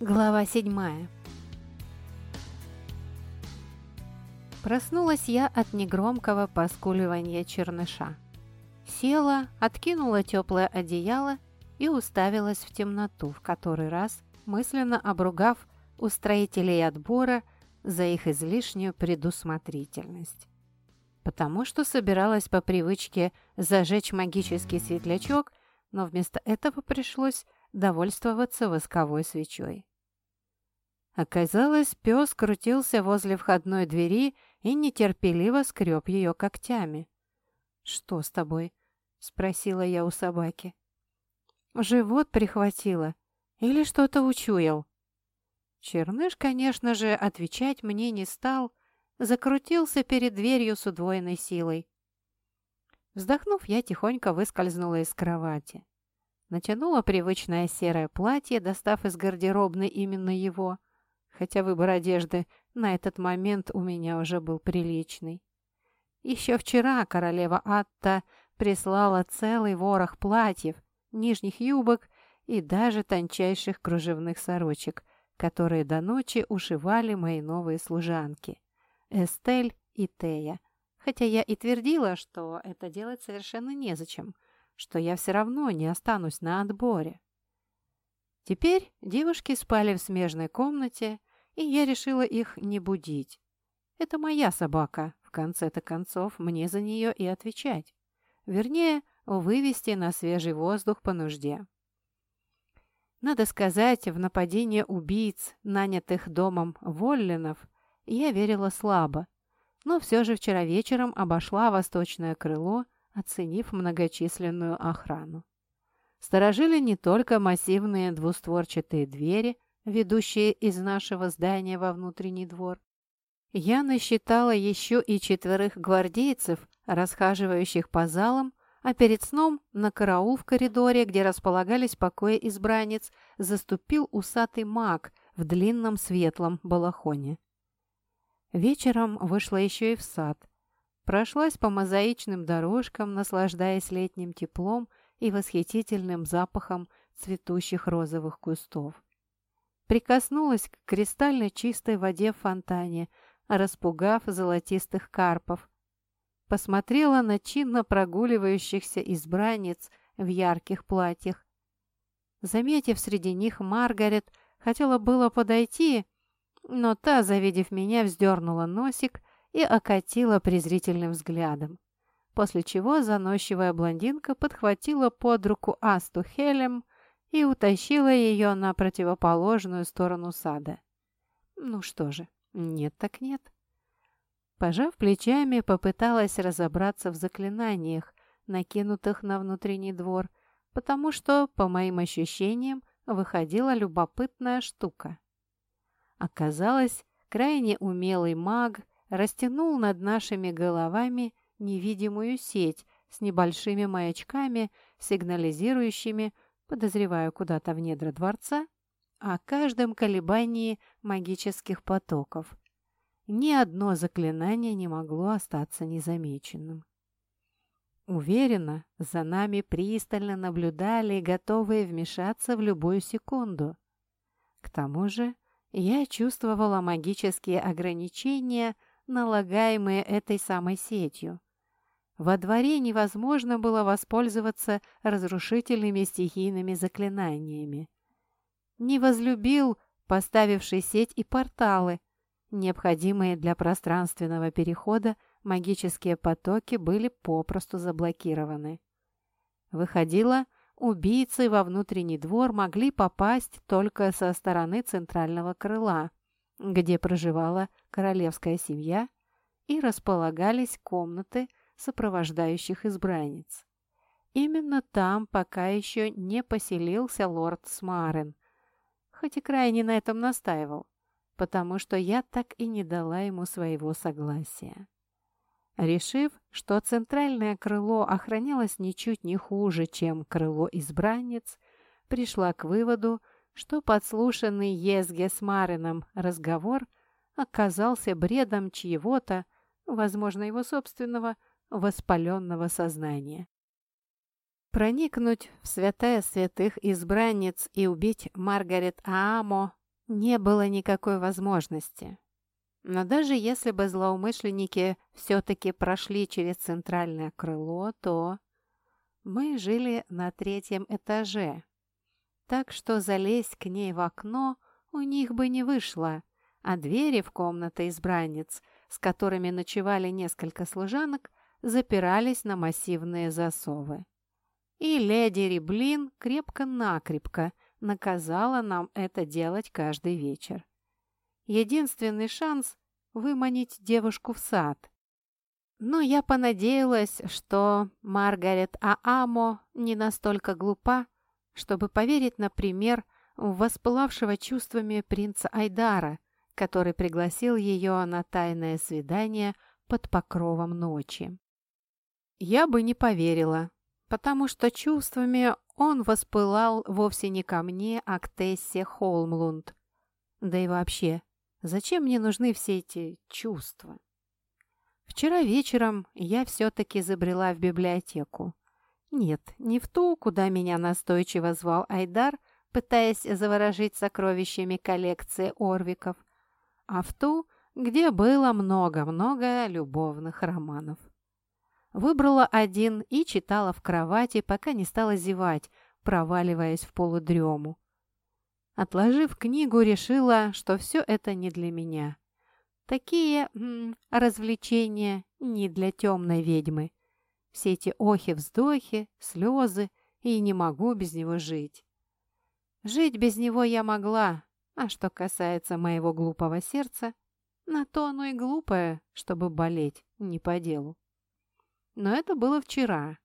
Глава седьмая Проснулась я от негромкого поскуливания черныша. Села, откинула теплое одеяло и уставилась в темноту, в который раз мысленно обругав устроителей отбора за их излишнюю предусмотрительность. Потому что собиралась по привычке зажечь магический светлячок, но вместо этого пришлось довольствоваться восковой свечой. Оказалось, пес крутился возле входной двери и нетерпеливо скреб ее когтями. «Что с тобой?» — спросила я у собаки. «Живот прихватило. Или что-то учуял?» Черныш, конечно же, отвечать мне не стал, закрутился перед дверью с удвоенной силой. Вздохнув, я тихонько выскользнула из кровати. Натянула привычное серое платье, достав из гардеробной именно его — хотя выбор одежды на этот момент у меня уже был приличный. Еще вчера королева Атта прислала целый ворох платьев, нижних юбок и даже тончайших кружевных сорочек, которые до ночи ушивали мои новые служанки – Эстель и Тея. Хотя я и твердила, что это делать совершенно незачем, что я все равно не останусь на отборе. Теперь девушки спали в смежной комнате, и я решила их не будить. Это моя собака, в конце-то концов мне за нее и отвечать. Вернее, вывести на свежий воздух по нужде. Надо сказать, в нападение убийц, нанятых домом Воллинов, я верила слабо, но все же вчера вечером обошла восточное крыло, оценив многочисленную охрану. Сторожили не только массивные двустворчатые двери – ведущие из нашего здания во внутренний двор. Я насчитала еще и четверых гвардейцев, расхаживающих по залам, а перед сном на караул в коридоре, где располагались покои избранниц, заступил усатый маг в длинном светлом балахоне. Вечером вышла еще и в сад. Прошлась по мозаичным дорожкам, наслаждаясь летним теплом и восхитительным запахом цветущих розовых кустов прикоснулась к кристально чистой воде в фонтане, распугав золотистых карпов. Посмотрела на чинно прогуливающихся избранниц в ярких платьях. Заметив среди них Маргарет, хотела было подойти, но та, завидев меня, вздернула носик и окатила презрительным взглядом. После чего заносчивая блондинка подхватила под руку Асту Хелем и утащила ее на противоположную сторону сада. Ну что же, нет так нет. Пожав плечами, попыталась разобраться в заклинаниях, накинутых на внутренний двор, потому что, по моим ощущениям, выходила любопытная штука. Оказалось, крайне умелый маг растянул над нашими головами невидимую сеть с небольшими маячками, сигнализирующими подозреваю, куда-то в недра дворца, о каждом колебании магических потоков. Ни одно заклинание не могло остаться незамеченным. Уверена, за нами пристально наблюдали, готовые вмешаться в любую секунду. К тому же я чувствовала магические ограничения, налагаемые этой самой сетью. Во дворе невозможно было воспользоваться разрушительными стихийными заклинаниями. Не возлюбил поставивший сеть и порталы. Необходимые для пространственного перехода магические потоки были попросту заблокированы. Выходило, убийцы во внутренний двор могли попасть только со стороны центрального крыла, где проживала королевская семья, и располагались комнаты, сопровождающих избранниц. Именно там пока еще не поселился лорд Смарен, хоть и крайне на этом настаивал, потому что я так и не дала ему своего согласия. Решив, что центральное крыло охранялось ничуть не хуже, чем крыло избранниц, пришла к выводу, что подслушанный Езге с Марином разговор оказался бредом чьего-то, возможно, его собственного, воспаленного сознания. Проникнуть в святая святых избранниц и убить Маргарет Аамо не было никакой возможности. Но даже если бы злоумышленники все-таки прошли через центральное крыло, то... Мы жили на третьем этаже, так что залезть к ней в окно у них бы не вышло, а двери в комнаты избранниц, с которыми ночевали несколько служанок, запирались на массивные засовы. И леди Риблин крепко-накрепко наказала нам это делать каждый вечер. Единственный шанс – выманить девушку в сад. Но я понадеялась, что Маргарет Аамо не настолько глупа, чтобы поверить, например, в воспылавшего чувствами принца Айдара, который пригласил ее на тайное свидание под покровом ночи. Я бы не поверила, потому что чувствами он воспылал вовсе не ко мне, а к Тессе Холмлунд. Да и вообще, зачем мне нужны все эти чувства? Вчера вечером я все-таки забрела в библиотеку. Нет, не в ту, куда меня настойчиво звал Айдар, пытаясь заворожить сокровищами коллекции Орвиков, а в ту, где было много-много любовных романов. Выбрала один и читала в кровати, пока не стала зевать, проваливаясь в полудрему. Отложив книгу, решила, что все это не для меня. Такие м, развлечения не для темной ведьмы. Все эти охи-вздохи, слезы, и не могу без него жить. Жить без него я могла, а что касается моего глупого сердца, на то оно и глупое, чтобы болеть не по делу. Но это было вчера.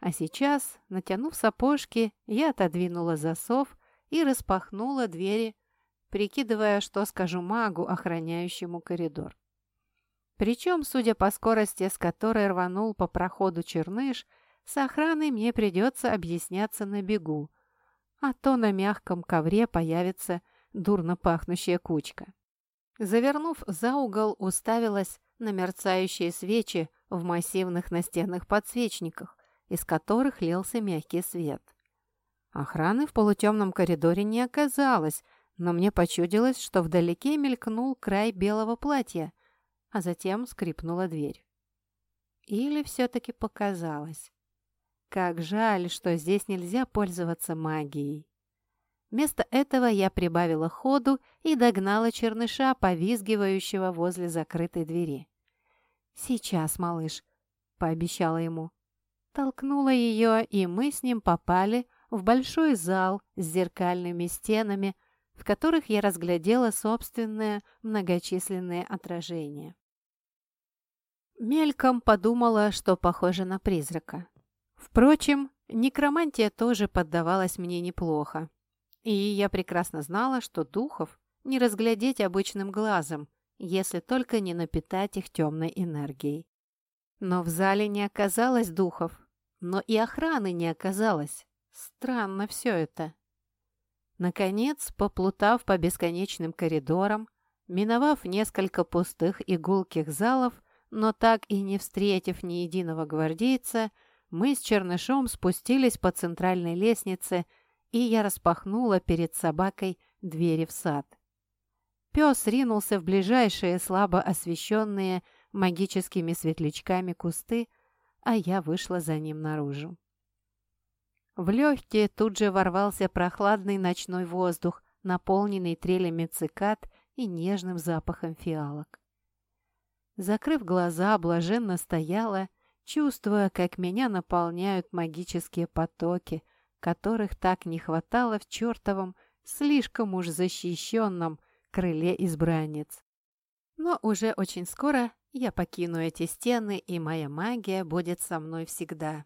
А сейчас, натянув сапожки, я отодвинула засов и распахнула двери, прикидывая, что скажу магу, охраняющему коридор. Причем, судя по скорости, с которой рванул по проходу черныш, с охраной мне придется объясняться на бегу, а то на мягком ковре появится дурно пахнущая кучка. Завернув за угол, уставилась на мерцающие свечи в массивных настенных подсвечниках, из которых лился мягкий свет. Охраны в полутемном коридоре не оказалось, но мне почудилось, что вдалеке мелькнул край белого платья, а затем скрипнула дверь. Или все-таки показалось. Как жаль, что здесь нельзя пользоваться магией. Вместо этого я прибавила ходу и догнала черныша, повизгивающего возле закрытой двери. «Сейчас, малыш», — пообещала ему. Толкнула ее, и мы с ним попали в большой зал с зеркальными стенами, в которых я разглядела собственное многочисленное отражение. Мельком подумала, что похоже на призрака. Впрочем, некромантия тоже поддавалась мне неплохо. И я прекрасно знала, что духов не разглядеть обычным глазом, если только не напитать их темной энергией. Но в зале не оказалось духов, но и охраны не оказалось. Странно все это. Наконец, поплутав по бесконечным коридорам, миновав несколько пустых и залов, но так и не встретив ни единого гвардейца, мы с Чернышом спустились по центральной лестнице и я распахнула перед собакой двери в сад. Пес ринулся в ближайшие слабо освещенные магическими светлячками кусты, а я вышла за ним наружу. В легкие тут же ворвался прохладный ночной воздух, наполненный трелями цикад и нежным запахом фиалок. Закрыв глаза, блаженно стояла, чувствуя, как меня наполняют магические потоки, которых так не хватало в чертовом, слишком уж защищенном крыле избранниц. Но уже очень скоро я покину эти стены, и моя магия будет со мной всегда.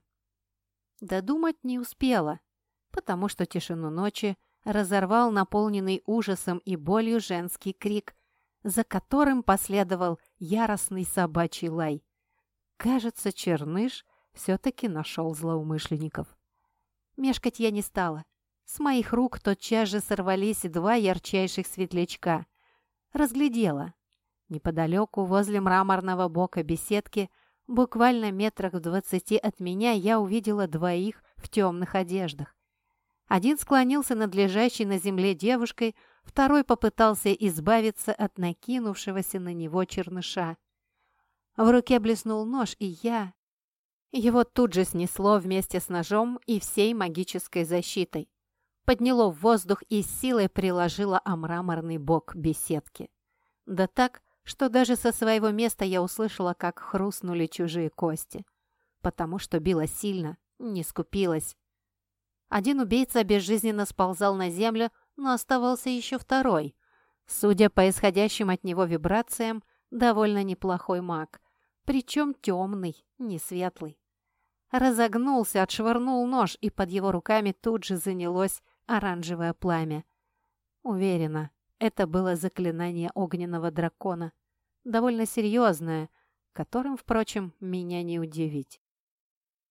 Додумать не успела, потому что тишину ночи разорвал наполненный ужасом и болью женский крик, за которым последовал яростный собачий лай. Кажется, Черныш все-таки нашел злоумышленников. Мешкать я не стала. С моих рук тотчас же сорвались два ярчайших светлячка. Разглядела. Неподалеку, возле мраморного бока беседки, буквально метрах в двадцати от меня, я увидела двоих в темных одеждах. Один склонился над лежащей на земле девушкой, Второй попытался избавиться от накинувшегося на него черныша. В руке блеснул нож, и я... Его тут же снесло вместе с ножом и всей магической защитой. Подняло в воздух и силой приложило о мраморный бок беседки. Да так, что даже со своего места я услышала, как хрустнули чужие кости. Потому что била сильно, не скупилась. Один убийца безжизненно сползал на землю, но оставался еще второй. Судя по исходящим от него вибрациям, довольно неплохой маг. Причем темный, не светлый. Разогнулся, отшвырнул нож, и под его руками тут же занялось оранжевое пламя. Уверена, это было заклинание огненного дракона. Довольно серьезное, которым, впрочем, меня не удивить.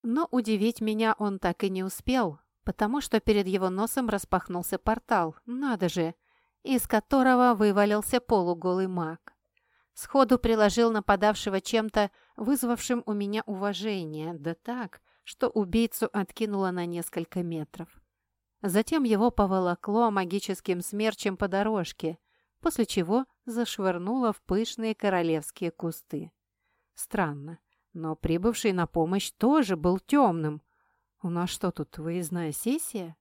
Но удивить меня он так и не успел, потому что перед его носом распахнулся портал, надо же, из которого вывалился полуголый маг. Сходу приложил нападавшего чем-то, вызвавшим у меня уважение, да так, что убийцу откинуло на несколько метров. Затем его поволокло магическим смерчем по дорожке, после чего зашвырнуло в пышные королевские кусты. Странно, но прибывший на помощь тоже был темным. У нас что тут, выездная сессия?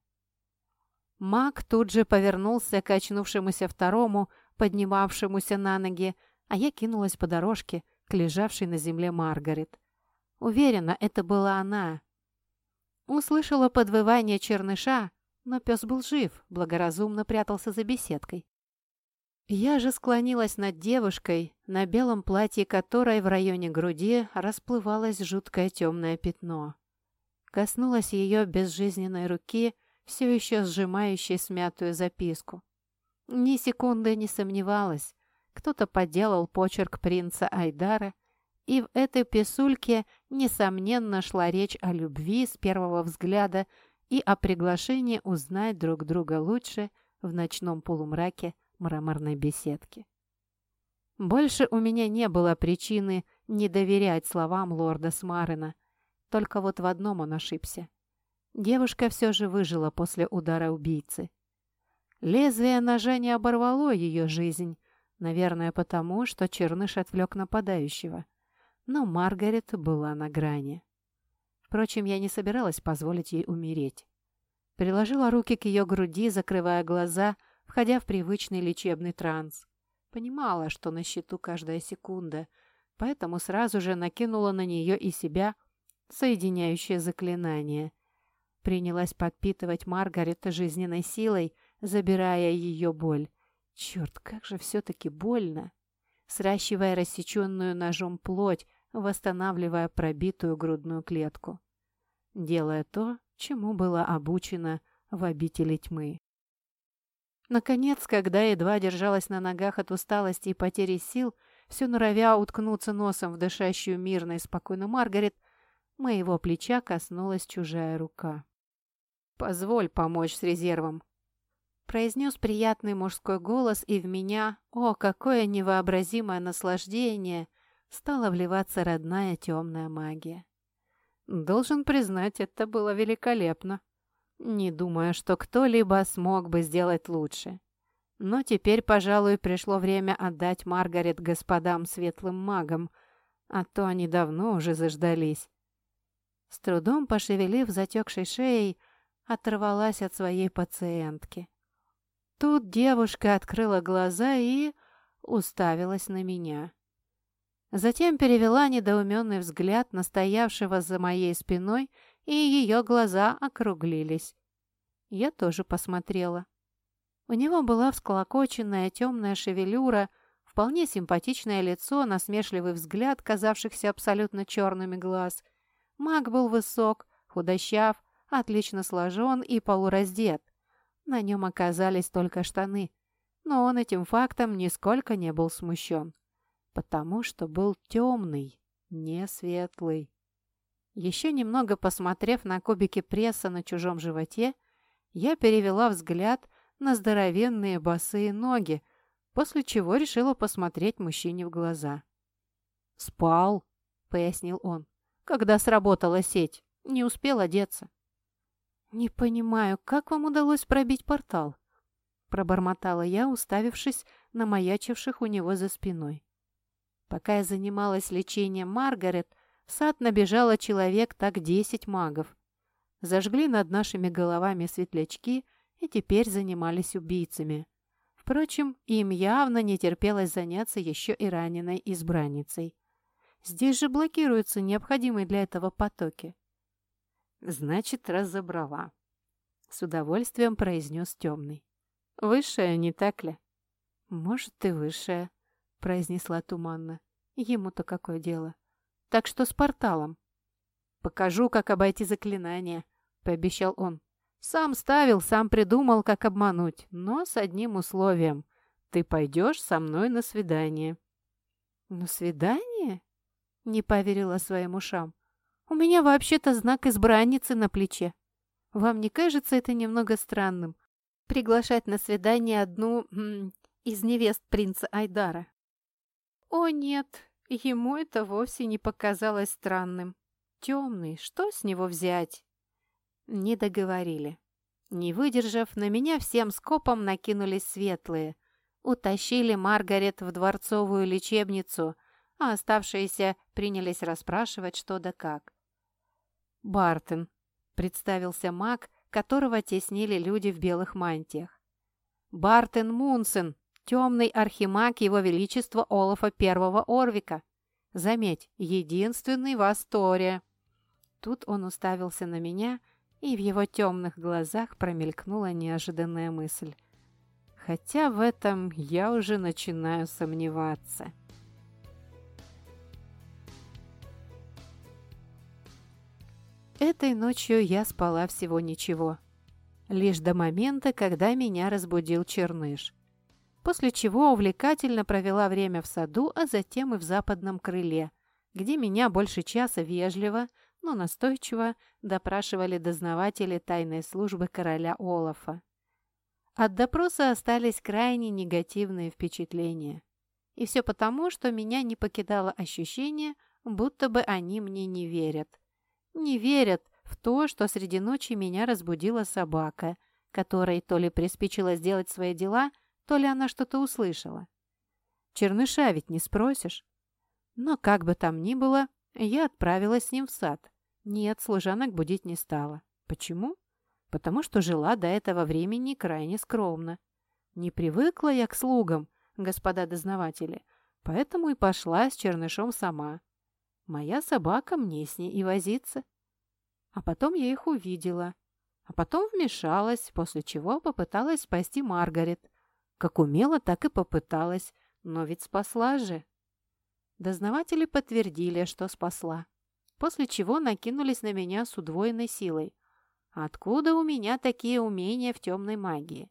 Маг тут же повернулся к очнувшемуся второму, поднимавшемуся на ноги, а я кинулась по дорожке к лежавшей на земле Маргарет. Уверена, это была она. Услышала подвывание черныша, но пес был жив, благоразумно прятался за беседкой. Я же склонилась над девушкой, на белом платье которой в районе груди расплывалось жуткое темное пятно. Коснулась ее безжизненной руки, все еще сжимающей смятую записку. Ни секунды не сомневалась. Кто-то подделал почерк принца Айдара, и в этой писульке, несомненно, шла речь о любви с первого взгляда и о приглашении узнать друг друга лучше в ночном полумраке мраморной беседки. Больше у меня не было причины не доверять словам лорда Смарена, только вот в одном он ошибся. Девушка все же выжила после удара убийцы. Лезвие ножа не оборвало ее жизнь, наверное, потому, что Черныш отвлек нападающего. Но Маргарет была на грани. Впрочем, я не собиралась позволить ей умереть. Приложила руки к ее груди, закрывая глаза, входя в привычный лечебный транс. Понимала, что на счету каждая секунда, поэтому сразу же накинула на нее и себя соединяющее заклинание. Принялась подпитывать Маргарет жизненной силой, забирая ее боль. Черт, как же все-таки больно! Сращивая рассеченную ножом плоть, восстанавливая пробитую грудную клетку. Делая то, чему была обучена в обители тьмы. Наконец, когда едва держалась на ногах от усталости и потери сил, все норовя уткнуться носом в дышащую мирно и спокойно Маргарет, моего плеча коснулась чужая рука. «Позволь помочь с резервом», — произнес приятный мужской голос, и в меня, о, какое невообразимое наслаждение, стала вливаться родная темная магия. Должен признать, это было великолепно. Не думаю, что кто-либо смог бы сделать лучше. Но теперь, пожалуй, пришло время отдать Маргарет господам светлым магам, а то они давно уже заждались. С трудом пошевелив затекшей шеей, оторвалась от своей пациентки. Тут девушка открыла глаза и уставилась на меня. Затем перевела недоуменный взгляд на стоявшего за моей спиной, и ее глаза округлились. Я тоже посмотрела. У него была всколокоченная темная шевелюра, вполне симпатичное лицо, насмешливый взгляд, казавшихся абсолютно черными глаз. Маг был высок, худощав, отлично сложен и полураздет. На нем оказались только штаны, но он этим фактом нисколько не был смущен потому что был темный, не светлый. Еще немного посмотрев на кубики пресса на чужом животе, я перевела взгляд на здоровенные босые ноги, после чего решила посмотреть мужчине в глаза. «Спал», — пояснил он, — «когда сработала сеть, не успел одеться». «Не понимаю, как вам удалось пробить портал?» — пробормотала я, уставившись на маячивших у него за спиной. Пока я занималась лечением Маргарет, в сад набежало человек так десять магов. Зажгли над нашими головами светлячки и теперь занимались убийцами. Впрочем, им явно не терпелось заняться еще и раненой избранницей. Здесь же блокируются необходимые для этого потоки. «Значит, разобрала», — с удовольствием произнес темный. «Высшая, не так ли?» «Может, и высшая», — произнесла туманно. «Ему-то какое дело? Так что с порталом?» «Покажу, как обойти заклинание», — пообещал он. «Сам ставил, сам придумал, как обмануть, но с одним условием. Ты пойдешь со мной на свидание». «На свидание?» — не поверила своим ушам. «У меня вообще-то знак избранницы на плече. Вам не кажется это немного странным? Приглашать на свидание одну м, из невест принца Айдара?» «О нет, ему это вовсе не показалось странным. Темный, что с него взять?» Не договорили. Не выдержав, на меня всем скопом накинулись светлые. Утащили Маргарет в дворцовую лечебницу, а оставшиеся принялись расспрашивать что да как. «Бартон», — представился маг, которого теснили люди в белых мантиях. «Бартон Мунсен, темный архимаг Его Величества Олафа Первого Орвика. Заметь, единственный в Асторе». Тут он уставился на меня, и в его темных глазах промелькнула неожиданная мысль. Хотя в этом я уже начинаю сомневаться. Этой ночью я спала всего ничего. Лишь до момента, когда меня разбудил черныш. После чего увлекательно провела время в саду, а затем и в западном крыле, где меня больше часа вежливо, но настойчиво допрашивали дознаватели тайной службы короля Олафа. От допроса остались крайне негативные впечатления. И все потому, что меня не покидало ощущение, будто бы они мне не верят. Не верят в то, что среди ночи меня разбудила собака, которой то ли приспичило сделать свои дела, то ли она что-то услышала. Черныша ведь не спросишь. Но как бы там ни было, я отправилась с ним в сад. Нет, служанок будить не стала. Почему? Потому что жила до этого времени крайне скромно. Не привыкла я к слугам, господа дознаватели, поэтому и пошла с чернышом сама. Моя собака мне с ней и возиться. А потом я их увидела. А потом вмешалась, после чего попыталась спасти Маргарет. Как умела, так и попыталась, но ведь спасла же. Дознаватели подтвердили, что спасла. После чего накинулись на меня с удвоенной силой. Откуда у меня такие умения в темной магии?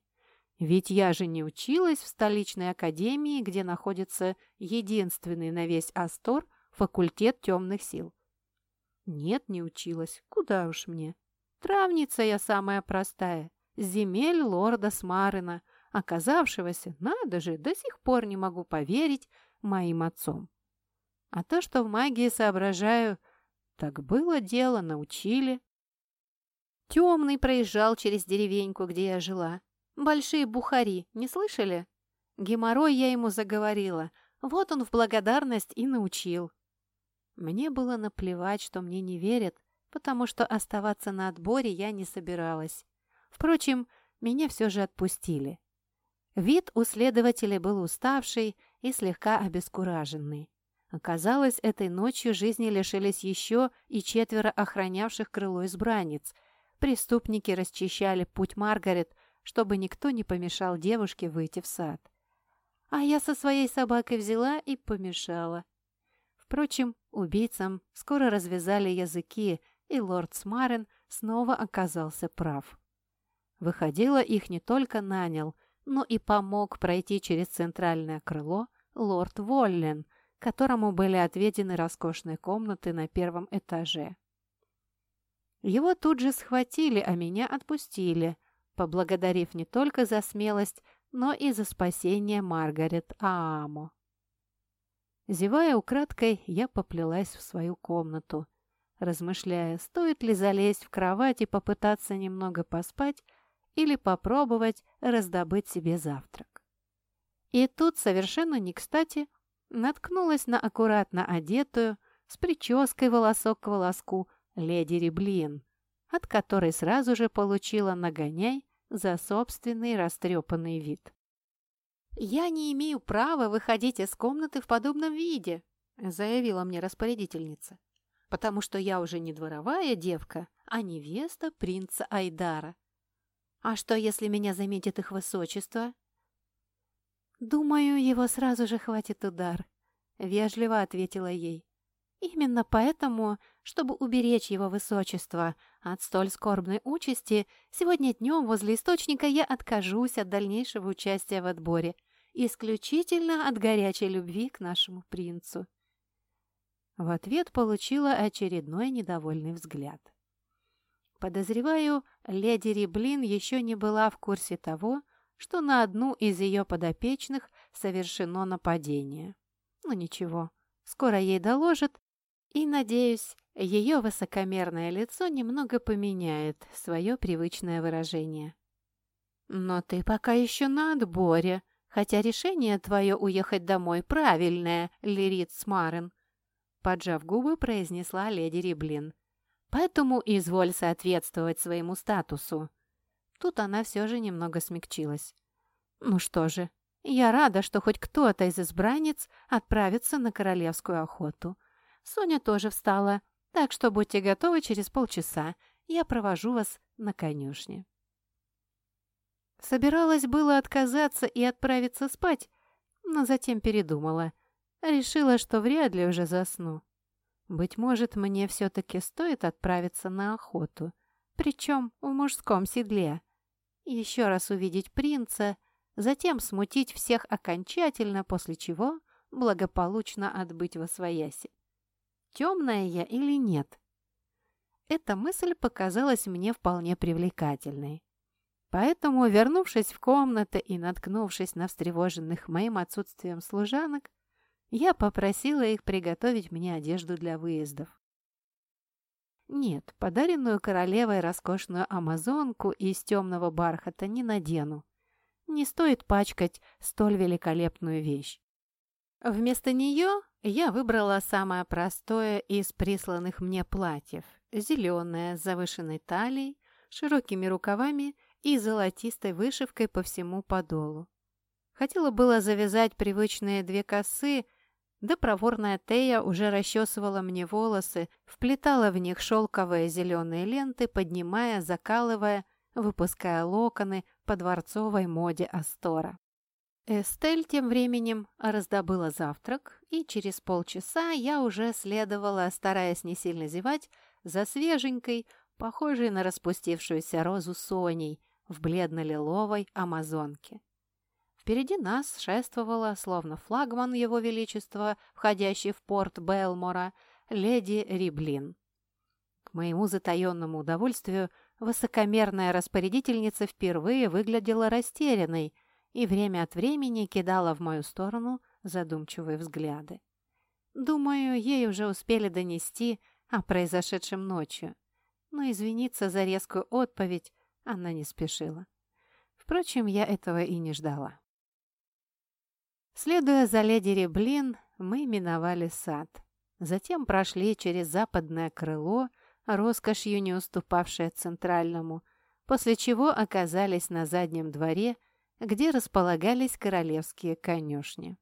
Ведь я же не училась в столичной академии, где находится единственный на весь Астор факультет темных сил. Нет, не училась. Куда уж мне. Травница я самая простая. Земель лорда Смарына, оказавшегося, надо же, до сих пор не могу поверить, моим отцом. А то, что в магии соображаю, так было дело, научили. Темный проезжал через деревеньку, где я жила. Большие бухари, не слышали? Геморрой я ему заговорила. Вот он в благодарность и научил. Мне было наплевать, что мне не верят, потому что оставаться на отборе я не собиралась. Впрочем, меня все же отпустили. Вид у следователя был уставший и слегка обескураженный. Оказалось, этой ночью жизни лишились еще и четверо охранявших крыло избранниц. Преступники расчищали путь Маргарет, чтобы никто не помешал девушке выйти в сад. А я со своей собакой взяла и помешала. Впрочем, убийцам скоро развязали языки, и лорд Смарен снова оказался прав. Выходило, их не только нанял, но и помог пройти через центральное крыло лорд Воллен, которому были отведены роскошные комнаты на первом этаже. Его тут же схватили, а меня отпустили, поблагодарив не только за смелость, но и за спасение Маргарет Аамо. Зевая украдкой, я поплелась в свою комнату, размышляя, стоит ли залезть в кровать и попытаться немного поспать, или попробовать раздобыть себе завтрак. И тут совершенно не кстати наткнулась на аккуратно одетую, с прической волосок к волоску, леди Реблин, от которой сразу же получила нагоняй за собственный растрепанный вид. «Я не имею права выходить из комнаты в подобном виде», заявила мне распорядительница, «потому что я уже не дворовая девка, а невеста принца Айдара. А что, если меня заметит их высочество?» «Думаю, его сразу же хватит удар», — вежливо ответила ей. «Именно поэтому, чтобы уберечь его высочество от столь скорбной участи, сегодня днем возле источника я откажусь от дальнейшего участия в отборе, исключительно от горячей любви к нашему принцу». В ответ получила очередной недовольный взгляд. Подозреваю, леди Риблин еще не была в курсе того, что на одну из ее подопечных совершено нападение. Ну ничего, скоро ей доложат, и, надеюсь, ее высокомерное лицо немного поменяет свое привычное выражение. «Но ты пока еще на отборе, хотя решение твое уехать домой правильное, Лирит Смарен», поджав губы, произнесла леди Риблин. «Поэтому изволь соответствовать своему статусу». Тут она все же немного смягчилась. «Ну что же, я рада, что хоть кто-то из избранниц отправится на королевскую охоту. Соня тоже встала, так что будьте готовы через полчаса. Я провожу вас на конюшне». Собиралась было отказаться и отправиться спать, но затем передумала. Решила, что вряд ли уже засну. Быть может, мне все-таки стоит отправиться на охоту, причем в мужском седле еще раз увидеть принца, затем смутить всех окончательно, после чего благополучно отбыть во свояси. Темная я или нет? Эта мысль показалась мне вполне привлекательной. Поэтому, вернувшись в комнаты и наткнувшись на встревоженных моим отсутствием служанок, я попросила их приготовить мне одежду для выездов. Нет, подаренную королевой роскошную амазонку из темного бархата не надену. Не стоит пачкать столь великолепную вещь. Вместо нее я выбрала самое простое из присланных мне платьев. Зеленое, с завышенной талией, широкими рукавами и золотистой вышивкой по всему подолу. Хотела было завязать привычные две косы, да проворная Тея уже расчесывала мне волосы, вплетала в них шелковые зеленые ленты, поднимая, закалывая, выпуская локоны по дворцовой моде Астора. Эстель тем временем раздобыла завтрак, и через полчаса я уже следовала, стараясь не сильно зевать, за свеженькой, похожей на распустившуюся розу Соней в бледно-лиловой амазонке. Впереди нас шествовала, словно флагман Его Величества, входящий в порт Белмора, леди Риблин. К моему затаенному удовольствию высокомерная распорядительница впервые выглядела растерянной и время от времени кидала в мою сторону задумчивые взгляды. Думаю, ей уже успели донести о произошедшем ночью, но извиниться за резкую отповедь она не спешила. Впрочем, я этого и не ждала. Следуя за леди Реблин, мы миновали сад. Затем прошли через западное крыло, роскошью не уступавшее центральному, после чего оказались на заднем дворе, где располагались королевские конюшни.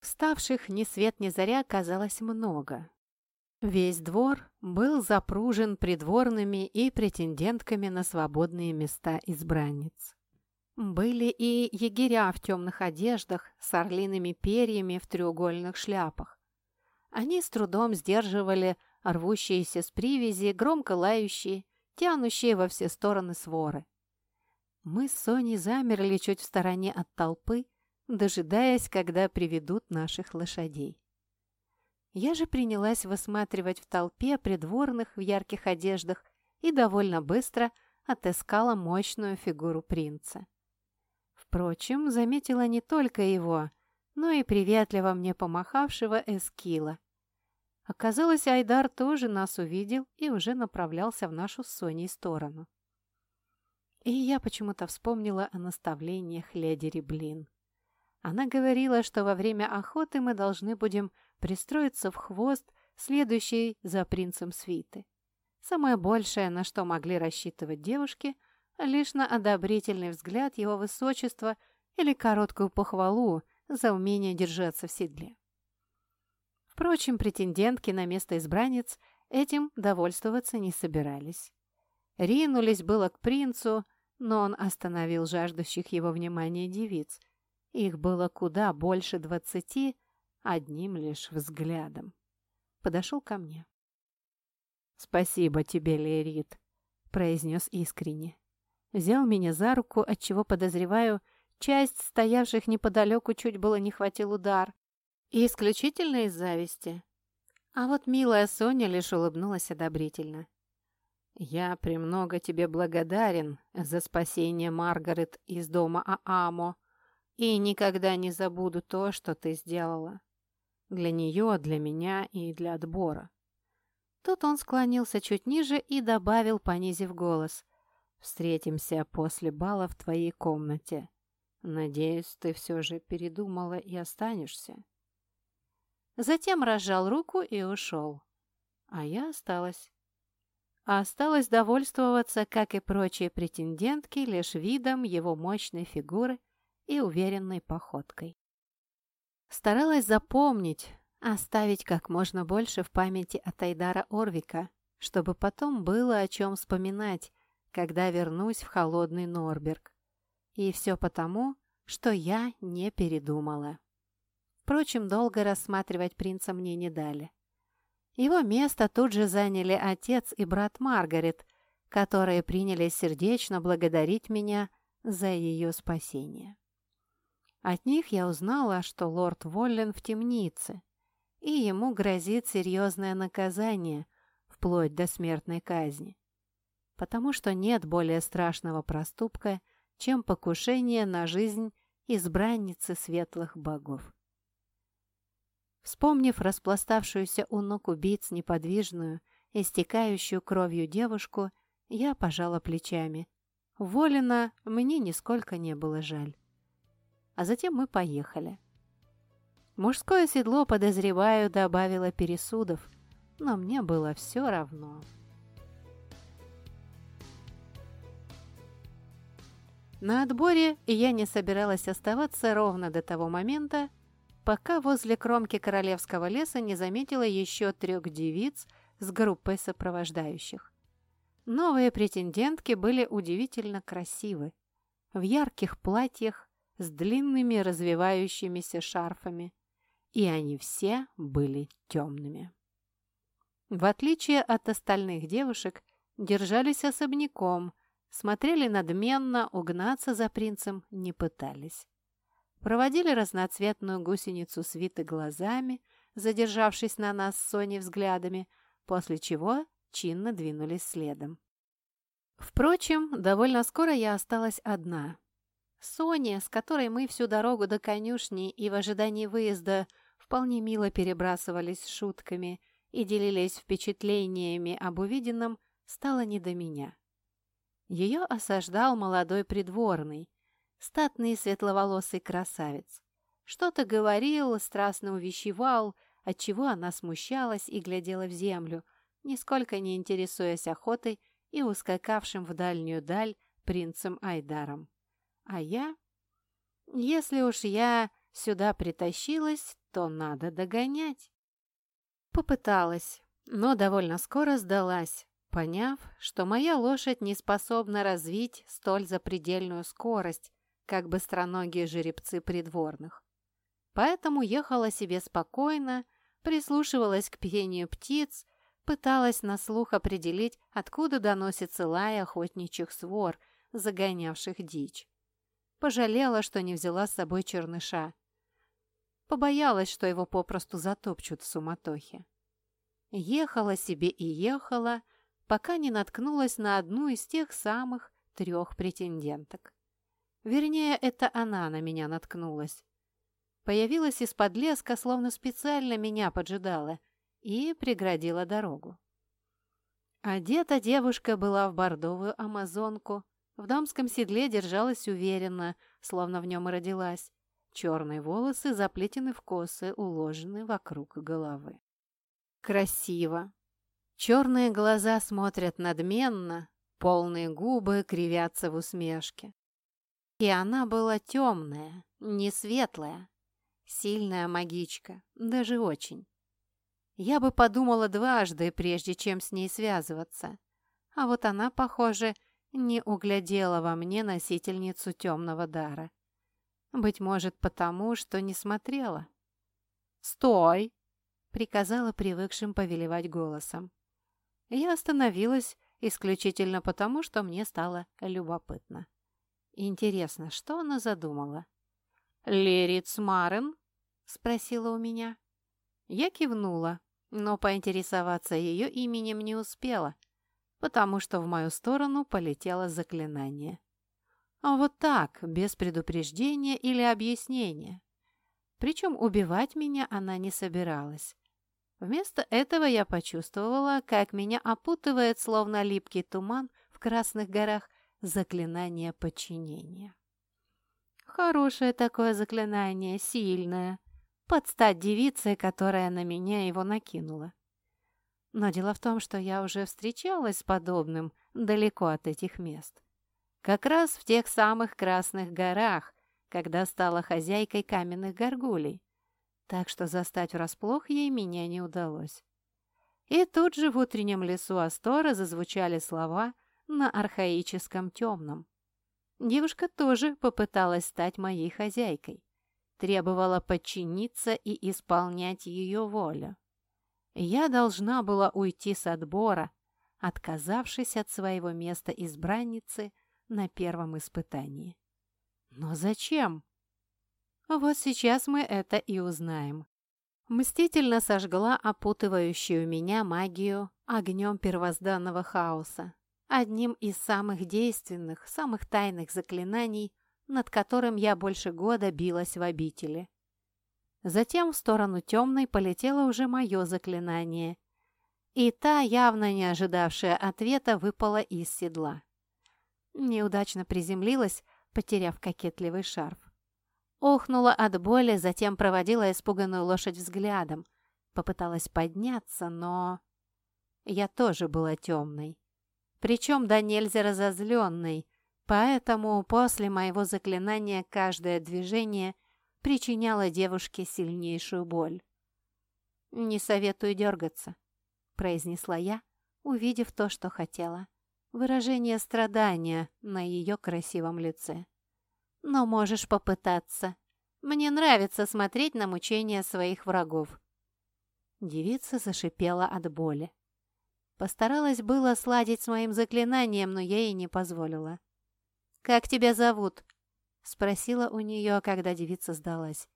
Вставших ни свет ни заря оказалось много. Весь двор был запружен придворными и претендентками на свободные места избранниц. Были и егеря в темных одеждах с орлиными перьями в треугольных шляпах. Они с трудом сдерживали рвущиеся с привязи, громко лающие, тянущие во все стороны своры. Мы с Соней замерли чуть в стороне от толпы, дожидаясь, когда приведут наших лошадей. Я же принялась высматривать в толпе придворных в ярких одеждах и довольно быстро отыскала мощную фигуру принца. Впрочем, заметила не только его, но и приветливо мне помахавшего Эскила. Оказалось, Айдар тоже нас увидел и уже направлялся в нашу с Соней сторону. И я почему-то вспомнила о наставлениях леди Реблин. Она говорила, что во время охоты мы должны будем пристроиться в хвост, следующий за принцем свиты. Самое большее, на что могли рассчитывать девушки, лишь на одобрительный взгляд его высочества или короткую похвалу за умение держаться в седле. Впрочем, претендентки на место избранниц этим довольствоваться не собирались. Ринулись было к принцу, но он остановил жаждущих его внимания девиц. Их было куда больше двадцати, одним лишь взглядом. Подошел ко мне. «Спасибо тебе, Лерит», — произнес искренне. Взял меня за руку, отчего, подозреваю, часть стоявших неподалеку чуть было не хватил удар. И исключительно из зависти. А вот милая Соня лишь улыбнулась одобрительно. «Я премного тебе благодарен за спасение Маргарет из дома Аамо и никогда не забуду то, что ты сделала. Для нее, для меня и для отбора». Тут он склонился чуть ниже и добавил, понизив голос. «Встретимся после бала в твоей комнате. Надеюсь, ты все же передумала и останешься». Затем разжал руку и ушел. А я осталась. А осталось довольствоваться, как и прочие претендентки, лишь видом его мощной фигуры и уверенной походкой. Старалась запомнить, оставить как можно больше в памяти от Айдара Орвика, чтобы потом было о чем вспоминать, когда вернусь в холодный Норберг. И все потому, что я не передумала. Впрочем, долго рассматривать принца мне не дали. Его место тут же заняли отец и брат Маргарет, которые принялись сердечно благодарить меня за ее спасение. От них я узнала, что лорд Воллен в темнице, и ему грозит серьезное наказание, вплоть до смертной казни. Потому что нет более страшного проступка, чем покушение на жизнь избранницы светлых богов. Вспомнив распластавшуюся у ног убийц неподвижную, истекающую кровью девушку, я пожала плечами. Волина мне нисколько не было жаль. А затем мы поехали. Мужское седло, подозреваю, добавило пересудов, но мне было все равно. На отборе я не собиралась оставаться ровно до того момента, пока возле кромки королевского леса не заметила еще трех девиц с группой сопровождающих. Новые претендентки были удивительно красивы, в ярких платьях с длинными развивающимися шарфами, и они все были темными. В отличие от остальных девушек, держались особняком, смотрели надменно, угнаться за принцем не пытались проводили разноцветную гусеницу свиты глазами, задержавшись на нас с Соней взглядами, после чего чинно двинулись следом. Впрочем, довольно скоро я осталась одна. Соня, с которой мы всю дорогу до конюшни и в ожидании выезда вполне мило перебрасывались шутками и делились впечатлениями об увиденном, стало не до меня. Ее осаждал молодой придворный, статный светловолосый красавец. Что-то говорил, страстно увещевал, отчего она смущалась и глядела в землю, нисколько не интересуясь охотой и ускакавшим в дальнюю даль принцем Айдаром. А я? Если уж я сюда притащилась, то надо догонять. Попыталась, но довольно скоро сдалась, поняв, что моя лошадь не способна развить столь запредельную скорость, как быстроногие жеребцы придворных. Поэтому ехала себе спокойно, прислушивалась к пению птиц, пыталась на слух определить, откуда доносится лай охотничьих свор, загонявших дичь. Пожалела, что не взяла с собой черныша. Побоялась, что его попросту затопчут в суматохе. Ехала себе и ехала, пока не наткнулась на одну из тех самых трех претенденток. Вернее, это она на меня наткнулась. Появилась из-под леска, словно специально меня поджидала, и преградила дорогу. Одета девушка была в бордовую амазонку, В дамском седле держалась уверенно, словно в нем и родилась. Черные волосы заплетены в косы, уложены вокруг головы. Красиво. Черные глаза смотрят надменно, полные губы кривятся в усмешке. И она была темная, не светлая, сильная магичка, даже очень. Я бы подумала дважды, прежде чем с ней связываться. А вот она, похоже, не углядела во мне носительницу темного дара. Быть может, потому, что не смотрела. «Стой!» — приказала привыкшим повелевать голосом. Я остановилась исключительно потому, что мне стало любопытно. Интересно, что она задумала? «Лериц Марен?» — спросила у меня. Я кивнула, но поинтересоваться ее именем не успела, потому что в мою сторону полетело заклинание. А вот так, без предупреждения или объяснения. Причем убивать меня она не собиралась. Вместо этого я почувствовала, как меня опутывает, словно липкий туман в Красных горах, заклинание подчинения. Хорошее такое заклинание, сильное, под стать девице, которая на меня его накинула. Но дело в том, что я уже встречалась с подобным далеко от этих мест. Как раз в тех самых Красных горах, когда стала хозяйкой каменных горгулей. Так что застать врасплох ей меня не удалось. И тут же в утреннем лесу Астора зазвучали слова на архаическом темном. Девушка тоже попыталась стать моей хозяйкой. Требовала подчиниться и исполнять ее волю. Я должна была уйти с отбора, отказавшись от своего места избранницы на первом испытании. Но зачем? Вот сейчас мы это и узнаем. Мстительно сожгла опутывающую меня магию огнем первозданного хаоса, одним из самых действенных, самых тайных заклинаний, над которым я больше года билась в обители. Затем в сторону темной полетело уже мое заклинание, и та, явно не ожидавшая ответа, выпала из седла. Неудачно приземлилась, потеряв кокетливый шарф. Охнула от боли, затем проводила испуганную лошадь взглядом. Попыталась подняться, но... Я тоже была темной. Причем до нельзя разозленной, поэтому после моего заклинания каждое движение причиняло девушке сильнейшую боль. «Не советую дергаться», — произнесла я, увидев то, что хотела выражение страдания на ее красивом лице. «Но можешь попытаться. Мне нравится смотреть на мучения своих врагов». Девица зашипела от боли. Постаралась было сладить с моим заклинанием, но я ей не позволила. «Как тебя зовут?» — спросила у нее, когда девица сдалась.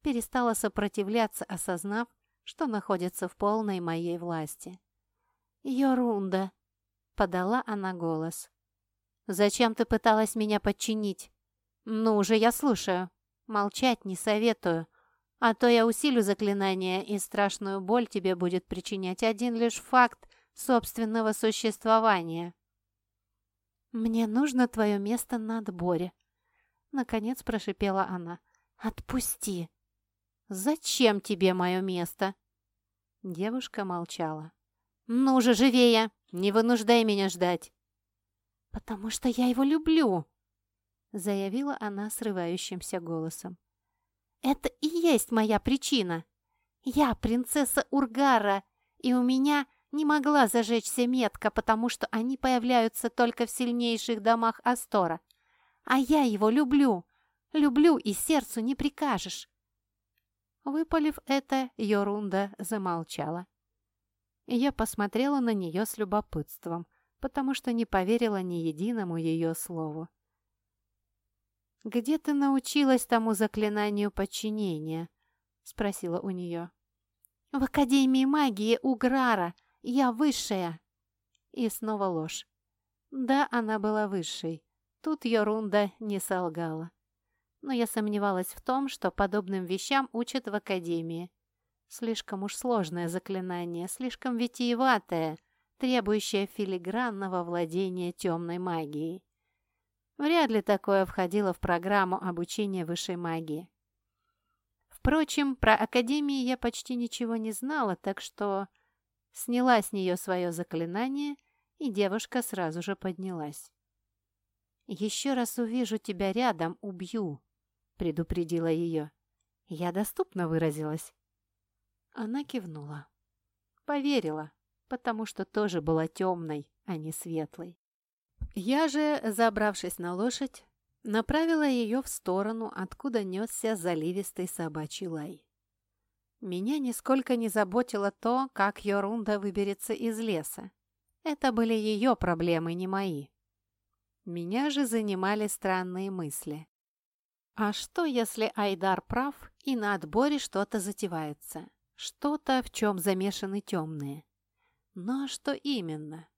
Перестала сопротивляться, осознав, что находится в полной моей власти. «Йорунда», — подала она голос. «Зачем ты пыталась меня подчинить?» «Ну уже я слушаю. Молчать не советую, а то я усилю заклинание, и страшную боль тебе будет причинять один лишь факт собственного существования». «Мне нужно твое место на отборе», — наконец прошипела она. «Отпусти!» «Зачем тебе мое место?» Девушка молчала. «Ну же, живее! Не вынуждай меня ждать!» «Потому что я его люблю!» заявила она срывающимся голосом. «Это и есть моя причина! Я принцесса Ургара, и у меня не могла зажечься метка, потому что они появляются только в сильнейших домах Астора. А я его люблю! Люблю и сердцу не прикажешь!» Выпалив это, Йорунда замолчала. Я посмотрела на нее с любопытством, потому что не поверила ни единому ее слову. «Где ты научилась тому заклинанию подчинения?» — спросила у нее. «В Академии магии у Грара. Я высшая». И снова ложь. Да, она была высшей. Тут Йорунда не солгала. Но я сомневалась в том, что подобным вещам учат в Академии. Слишком уж сложное заклинание, слишком витиеватое, требующее филигранного владения темной магией. Вряд ли такое входило в программу обучения высшей магии. Впрочем, про Академии я почти ничего не знала, так что сняла с нее свое заклинание, и девушка сразу же поднялась. «Еще раз увижу тебя рядом, убью», — предупредила ее. «Я доступно выразилась?» Она кивнула. Поверила, потому что тоже была темной, а не светлой. Я же, забравшись на лошадь, направила ее в сторону, откуда несся заливистый собачий лай. Меня нисколько не заботило то, как Йорунда выберется из леса. Это были ее проблемы, не мои. Меня же занимали странные мысли. А что, если Айдар прав, и на отборе что-то затевается? Что-то, в чем замешаны темные? Но что именно?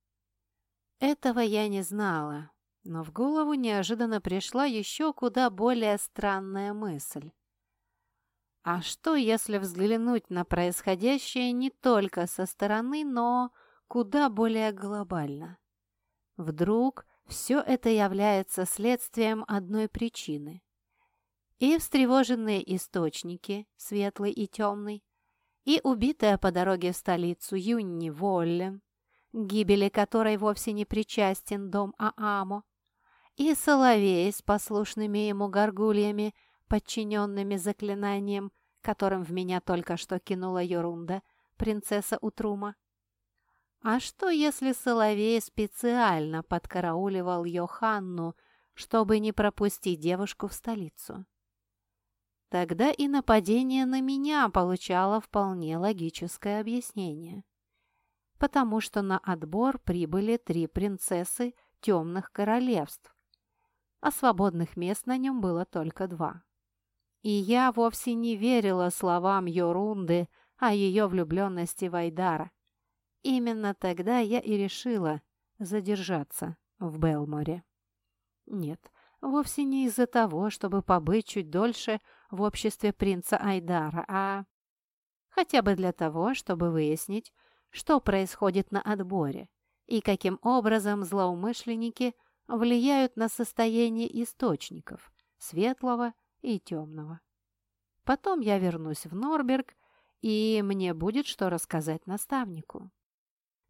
Этого я не знала, но в голову неожиданно пришла еще куда более странная мысль. А что, если взглянуть на происходящее не только со стороны, но куда более глобально? Вдруг все это является следствием одной причины. И встревоженные источники, светлый и темный, и убитая по дороге в столицу Юнни Волле, гибели которой вовсе не причастен дом Аамо, и Соловей с послушными ему горгульями, подчиненными заклинанием, которым в меня только что кинула Йорунда, принцесса Утрума. А что, если Соловей специально подкарауливал Йоханну, чтобы не пропустить девушку в столицу? Тогда и нападение на меня получало вполне логическое объяснение потому что на отбор прибыли три принцессы темных королевств, а свободных мест на нем было только два. И я вовсе не верила словам Йорунды о ее влюбленности в Айдара. Именно тогда я и решила задержаться в Белморе. Нет, вовсе не из-за того, чтобы побыть чуть дольше в обществе принца Айдара, а хотя бы для того, чтобы выяснить, что происходит на отборе и каким образом злоумышленники влияют на состояние источников светлого и темного. Потом я вернусь в Норберг, и мне будет что рассказать наставнику.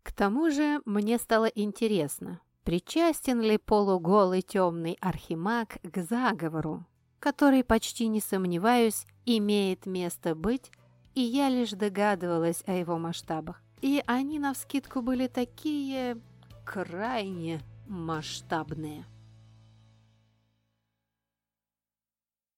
К тому же мне стало интересно, причастен ли полуголый темный архимаг к заговору, который, почти не сомневаюсь, имеет место быть, и я лишь догадывалась о его масштабах. И они навскидку были такие крайне масштабные.